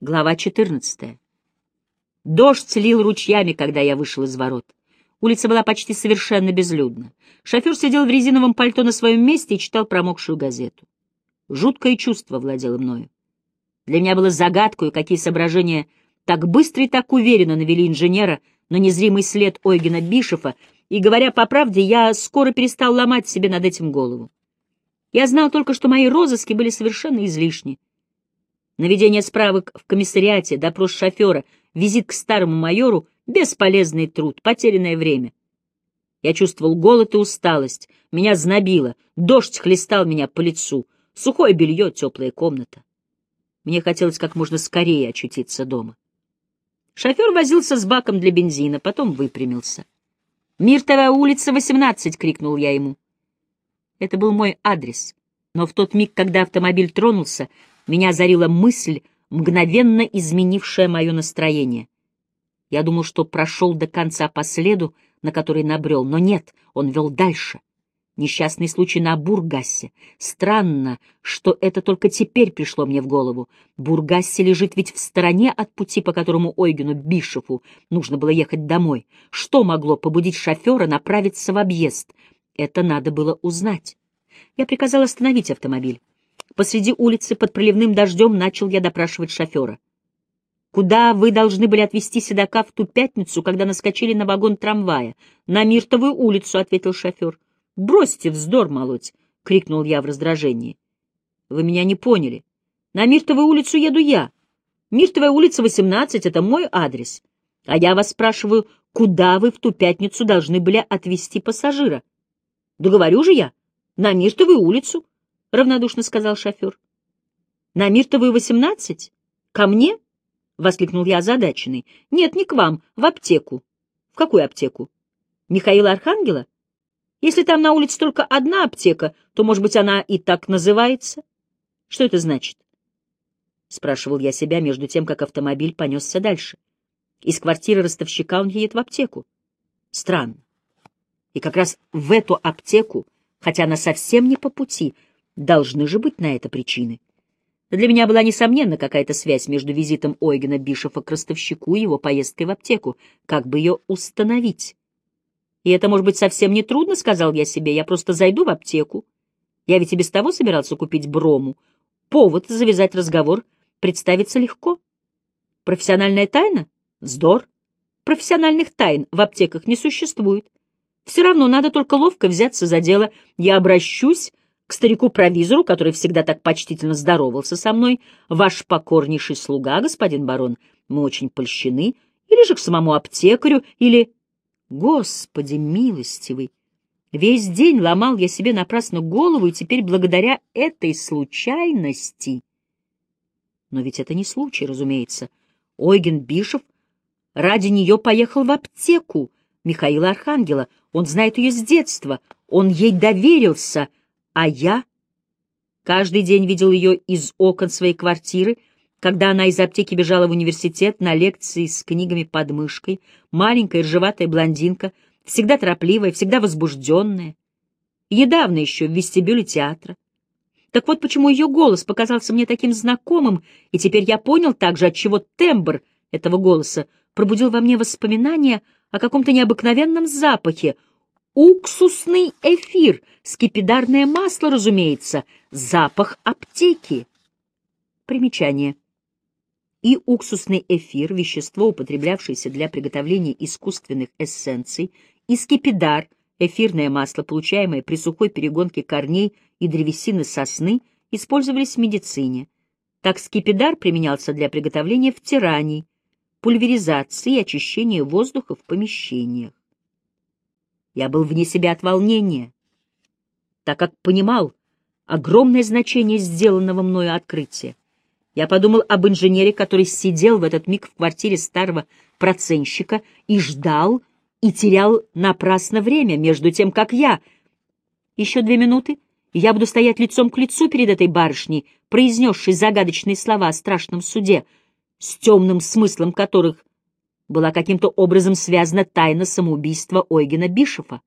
Глава 14. Дождь лил ручьями, когда я вышел из ворот. Улица была почти совершенно безлюдна. Шофер сидел в резиновом пальто на своем месте и читал промокшую газету. Жуткое чувство владело мною. Для меня было загадкой, какие соображения так быстро и так уверенно навели инженера на незримый след Ойгена Бишефа, и, говоря по правде, я скоро перестал ломать себе над этим голову. Я знал только, что мои розыски были совершенно излишни. Наведение справок в комиссариате, допрос шофера, визит к старому майору — бесполезный труд, потерянное время. Я чувствовал голод и усталость, меня знобило, дождь хлестал меня по лицу, сухое белье, теплая комната. Мне хотелось как можно скорее очутиться дома. Шофер возился с баком для бензина, потом выпрямился. «Миртовая улица, 18!» — крикнул я ему. Это был мой адрес, но в тот миг, когда автомобиль тронулся, меня озарила мысль, мгновенно изменившая мое настроение. Я думал, что прошел до конца по следу, на который набрел, но нет, он вел дальше. Несчастный случай на Бургассе. Странно, что это только теперь пришло мне в голову. Бургассе лежит ведь в стороне от пути, по которому Ойгену Бишеву нужно было ехать домой. Что могло побудить шофера направиться в объезд? Это надо было узнать. Я приказал остановить автомобиль. Посреди улицы под проливным дождем начал я допрашивать шофера. «Куда вы должны были отвезти седока в ту пятницу, когда наскочили на вагон трамвая?» «На Миртовую улицу», — ответил шофер. «Бросьте вздор молоть!» — крикнул я в раздражении. «Вы меня не поняли. На Миртовую улицу еду я. Миртовая улица, 18 — это мой адрес. А я вас спрашиваю, куда вы в ту пятницу должны были отвезти пассажира?» «Да говорю же я, на Миртовую улицу», — равнодушно сказал шофер. «На Миртовую восемнадцать? Ко мне?» — воскликнул я озадаченный. «Нет, не к вам, в аптеку». «В какую аптеку? Михаила Архангела? Если там на улице только одна аптека, то, может быть, она и так называется? Что это значит?» — спрашивал я себя между тем, как автомобиль понесся дальше. Из квартиры ростовщика он едет в аптеку. Странно. И как раз в эту аптеку, хотя она совсем не по пути, — Должны же быть на это причины. Для меня была, несомненно, какая-то связь между визитом Ойгена Бишофа к ростовщику и его поездкой в аптеку. Как бы ее установить? И это, может быть, совсем не трудно, — сказал я себе. Я просто зайду в аптеку. Я ведь и без того собирался купить брому. Повод завязать разговор представится легко. Профессиональная тайна? Вздор. Профессиональных тайн в аптеках не существует. Все равно надо только ловко взяться за дело. Я обращусь к старику-провизору, который всегда так почтительно здоровался со мной, ваш покорнейший слуга, господин барон, мы очень польщены, или же к самому аптекарю, или... Господи милостивый! Весь день ломал я себе напрасно голову, и теперь благодаря этой случайности... Но ведь это не случай, разумеется. Ойген Бишев ради нее поехал в аптеку Михаила Архангела. Он знает ее с детства, он ей доверился — а я каждый день видел ее из окон своей квартиры, когда она из аптеки бежала в университет на лекции с книгами под мышкой, маленькая ржеватая блондинка, всегда торопливая, всегда возбужденная. Недавно еще в вестибюле театра. Так вот почему ее голос показался мне таким знакомым, и теперь я понял также, отчего тембр этого голоса пробудил во мне воспоминания о каком-то необыкновенном запахе — Уксусный эфир, скипидарное масло, разумеется, запах аптеки. Примечание. И уксусный эфир, вещество, употреблявшееся для приготовления искусственных эссенций, и скипидар, эфирное масло, получаемое при сухой перегонке корней и древесины сосны, использовались в медицине. Так скипидар применялся для приготовления втираний, пульверизации и очищения воздуха в помещениях. Я был вне себя от волнения, так как понимал огромное значение сделанного мною открытия. Я подумал об инженере, который сидел в этот миг в квартире старого проценщика и ждал, и терял напрасно время, между тем, как я. Еще две минуты, и я буду стоять лицом к лицу перед этой барышней, произнесшей загадочные слова о страшном суде, с темным смыслом которых была каким-то образом связана тайна самоубийства Ойгена Бишефа.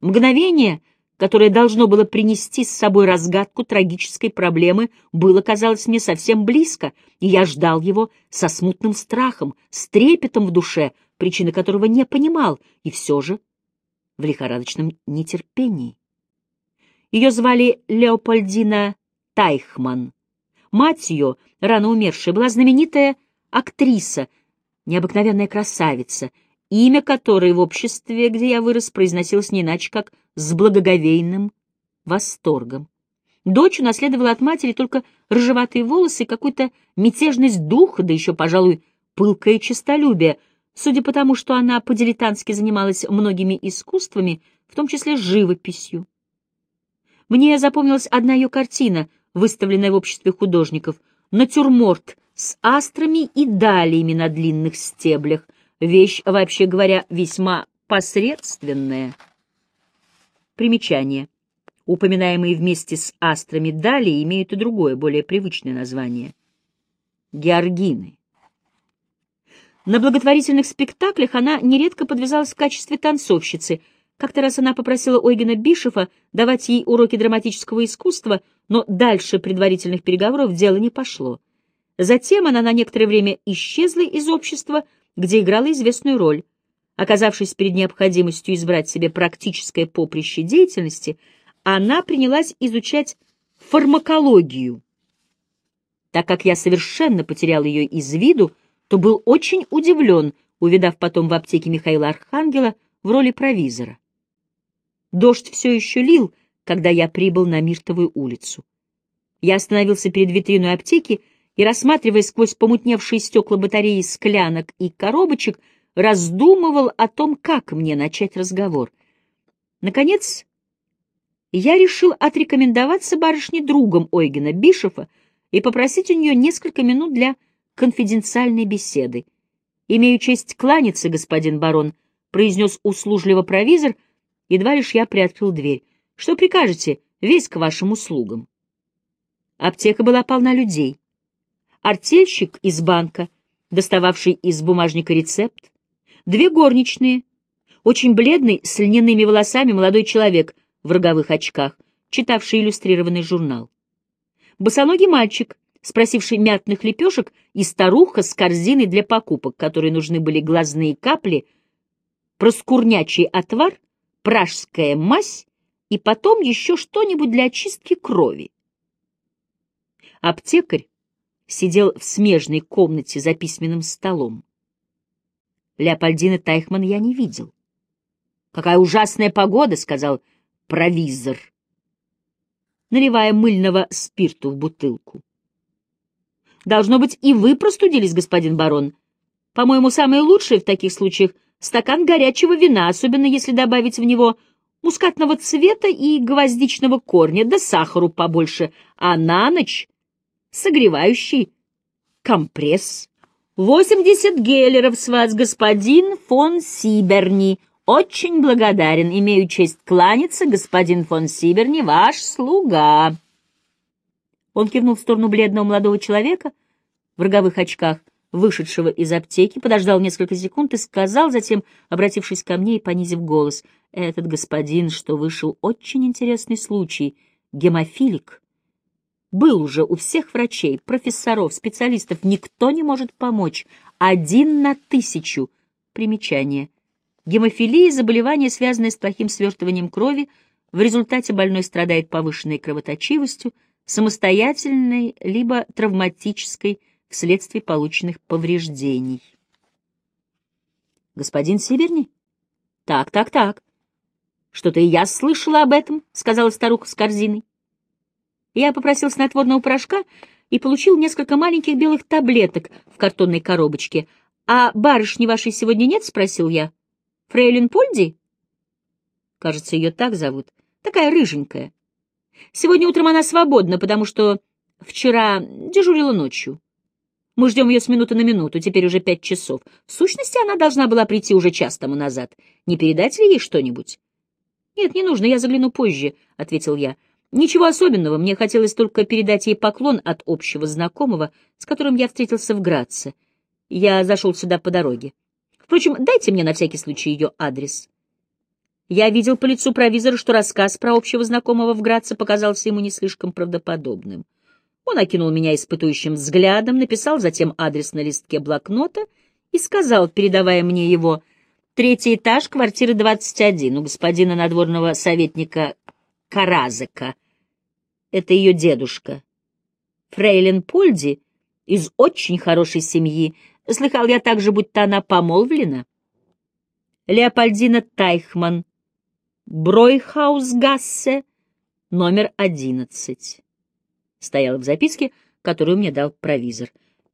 Мгновение, которое должно было принести с собой разгадку трагической проблемы, было, казалось мне, совсем близко, и я ждал его со смутным страхом, с трепетом в душе, причины которого не понимал, и все же в лихорадочном нетерпении. Ее звали Леопольдина Тайхман. Мать ее, рано умершая, была знаменитая актриса, необыкновенная красавица, имя которой в обществе, где я вырос, произносилось не иначе, как с благоговейным восторгом. Дочь унаследовала от матери только рыжеватые волосы и какую-то мятежность духа, да еще, пожалуй, пылкое честолюбие, судя по тому, что она по-дилетантски занималась многими искусствами, в том числе живописью. Мне запомнилась одна ее картина, выставленная в обществе художников, натюрморт с астрами и далиями на длинных стеблях, вещь, вообще говоря, весьма посредственная. Примечание. Упоминаемые вместе с астрами далее имеют и другое, более привычное название — георгины. На благотворительных спектаклях она нередко подвязалась в качестве танцовщицы. Как-то раз она попросила Ойгена Бишефа давать ей уроки драматического искусства, но дальше предварительных переговоров дело не пошло. Затем она на некоторое время исчезла из общества, где играла известную роль. Оказавшись перед необходимостью избрать себе практическое поприще деятельности, она принялась изучать фармакологию. Так как я совершенно потерял ее из виду, то был очень удивлен, увидав потом в аптеке Михаила Архангела в роли провизора. Дождь все еще лил, когда я прибыл на Миртовую улицу. Я остановился перед витриной аптеки и, рассматривая сквозь помутневшие стекла батареи склянок и коробочек, раздумывал о том, как мне начать разговор. Наконец, я решил отрекомендоваться барышне другом Ойгена Бишефа и попросить у нее несколько минут для конфиденциальной беседы. «Имею честь кланяться, господин барон», — произнес услужливо провизор, едва лишь я приоткрыл дверь. «Что прикажете? Весь к вашим услугам». Аптека была полна людей. Артельщик из банка, достававший из бумажника рецепт, Две горничные, очень бледный, с льняными волосами молодой человек в роговых очках, читавший иллюстрированный журнал. Босоногий мальчик, спросивший мятных лепешек, и старуха с корзиной для покупок, которой нужны были глазные капли, проскурнячий отвар, пражская мазь и потом еще что-нибудь для очистки крови. Аптекарь сидел в смежной комнате за письменным столом. Леопольдины Тайхман я не видел. «Какая ужасная погода!» — сказал провизор, наливая мыльного спирту в бутылку. «Должно быть, и вы простудились, господин барон. По-моему, самое лучшее в таких случаях — стакан горячего вина, особенно если добавить в него мускатного цвета и гвоздичного корня, да сахару побольше, а на ночь — согревающий компресс». «Восемьдесят геллеров с вас, господин фон Сиберни. Очень благодарен. Имею честь кланяться, господин фон Сиберни, ваш слуга». Он кивнул в сторону бледного молодого человека в роговых очках, вышедшего из аптеки, подождал несколько секунд и сказал, затем, обратившись ко мне и понизив голос, «Этот господин, что вышел очень интересный случай, гемофилик, был уже у всех врачей, профессоров, специалистов, никто не может помочь. Один на тысячу. Примечание. Гемофилия – заболевание, связанное с плохим свертыванием крови, в результате больной страдает повышенной кровоточивостью, самостоятельной либо травматической вследствие полученных повреждений. «Господин Сиберни?» «Так, так, так. Что-то и я слышала об этом», — сказала старуха с корзиной. Я попросил снотворного порошка и получил несколько маленьких белых таблеток в картонной коробочке. «А барышни вашей сегодня нет?» — спросил я. «Фрейлин Польди?» Кажется, ее так зовут. Такая рыженькая. Сегодня утром она свободна, потому что вчера дежурила ночью. Мы ждем ее с минуты на минуту, теперь уже пять часов. В сущности, она должна была прийти уже час тому назад. Не передать ли ей что-нибудь? — Нет, не нужно, я загляну позже, — ответил я. Ничего особенного, мне хотелось только передать ей поклон от общего знакомого, с которым я встретился в Граце. Я зашел сюда по дороге. Впрочем, дайте мне на всякий случай ее адрес. Я видел по лицу провизора, что рассказ про общего знакомого в Граце показался ему не слишком правдоподобным. Он окинул меня испытующим взглядом, написал затем адрес на листке блокнота и сказал, передавая мне его, «Третий этаж, квартира 21, у господина надворного советника Каразека. Это ее дедушка. Фрейлин Польди из очень хорошей семьи. Слыхал я также, будто она помолвлена. Леопольдина Тайхман, Бройхаусгассе, номер одиннадцать. Стояла в записке, которую мне дал провизор.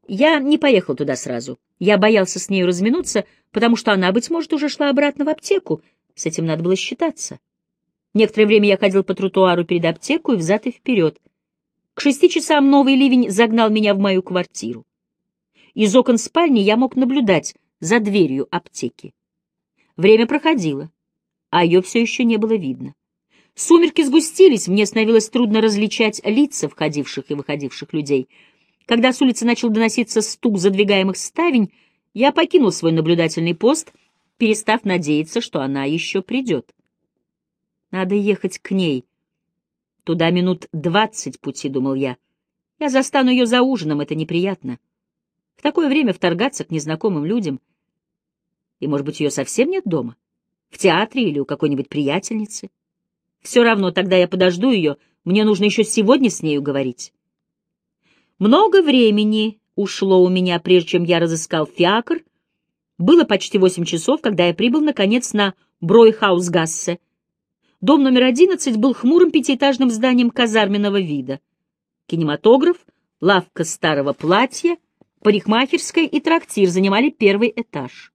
Я не поехал туда сразу. Я боялся с нею разминуться, потому что она, быть может, уже шла обратно в аптеку. С этим надо было считаться. Некоторое время я ходил по тротуару перед аптеку и взад и вперед. К шести часам новый ливень загнал меня в мою квартиру. Из окон спальни я мог наблюдать за дверью аптеки. Время проходило, а ее все еще не было видно. Сумерки сгустились, мне становилось трудно различать лица входивших и выходивших людей. Когда с улицы начал доноситься стук задвигаемых ставень, я покинул свой наблюдательный пост, перестав надеяться, что она еще придет. Надо ехать к ней. Туда минут двадцать пути, — думал я. Я застану ее за ужином, это неприятно. В такое время вторгаться к незнакомым людям. И, может быть, ее совсем нет дома? В театре или у какой-нибудь приятельницы? Все равно, тогда я подожду ее, мне нужно еще сегодня с нею говорить. Много времени ушло у меня, прежде чем я разыскал фиакр. Было почти восемь часов, когда я прибыл, наконец, на Бройхаусгассе. Дом номер одиннадцать был хмурым пятиэтажным зданием казарменного вида. Кинематограф, лавка старого платья, парикмахерская и трактир занимали первый этаж.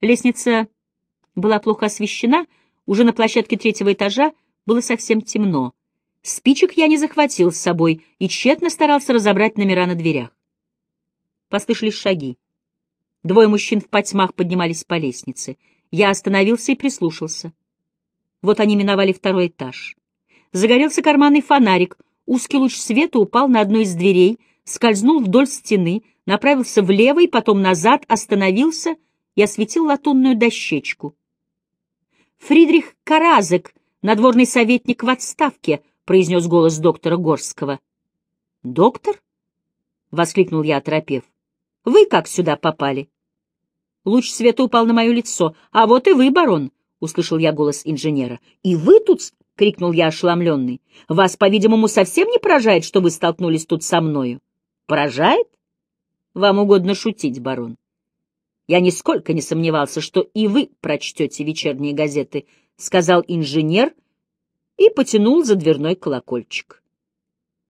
Лестница была плохо освещена, уже на площадке третьего этажа было совсем темно. Спичек я не захватил с собой и тщетно старался разобрать номера на дверях. Послышались шаги. Двое мужчин в потьмах поднимались по лестнице. Я остановился и прислушался. Вот они миновали второй этаж. Загорелся карманный фонарик, узкий луч света упал на одну из дверей, скользнул вдоль стены, направился влево и потом назад, остановился и осветил латунную дощечку. «Фридрих Каразек, надворный советник в отставке», — произнес голос доктора Горского. «Доктор?» — воскликнул я, оторопев. «Вы как сюда попали?» Луч света упал на мое лицо. «А вот и вы, барон», — услышал я голос инженера. «И вы тут?» — крикнул я ошеломленный. «Вас, по-видимому, совсем не поражает, что вы столкнулись тут со мною?» «Поражает? Вам угодно шутить, барон. Я нисколько не сомневался, что и вы прочтете вечерние газеты», — сказал инженер и потянул за дверной колокольчик.